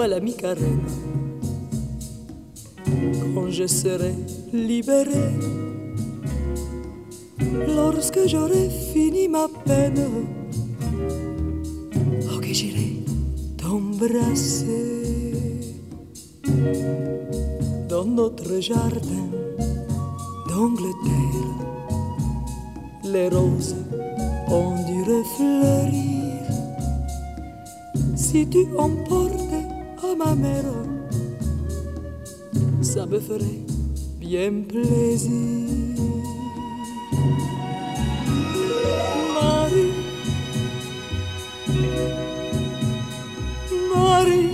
à la mi-carême, quand je serai libéré, lorsque j'aurai fini ma peine, oh que j'irai t'embrasser dans notre jardin d'Angleterre. Les roses ont dû refleurir. Si tu emportais à ma mère, ça me ferait bien plaisir. Marie, Marie,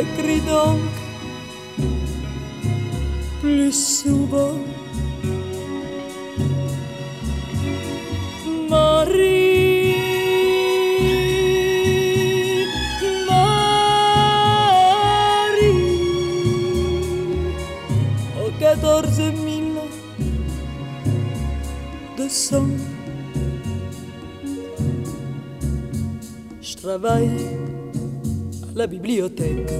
écris donc plus souvent. Mille deux cents. Je travaille à la bibliothèque.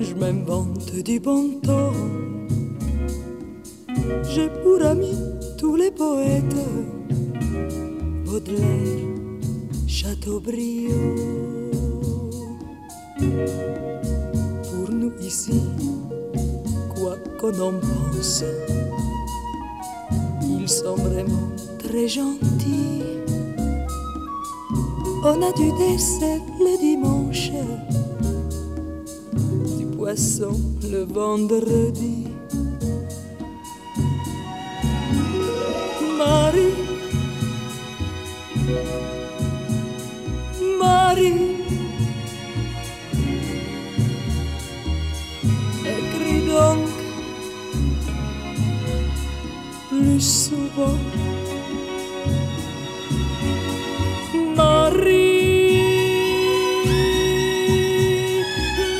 Je m'invente du bon temps. J'ai pour amis tous les poètes. Baudelaire, Chateaubriand. Pour nous ici, qu'on en pense, ils sont vraiment très gentils. On a du dessert le dimanche, du poisson le vendredi. Marie, souvent. Marie,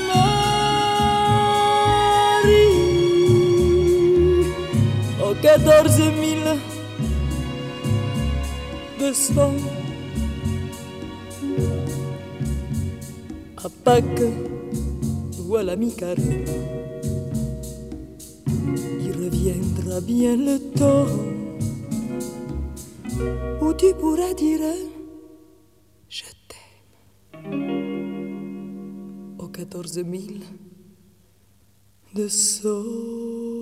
Marie, deux cents. À Pâques ou à la mi-carême, bien le temps où tu pourras dire je t'aime. Au quatorze mille deux cents.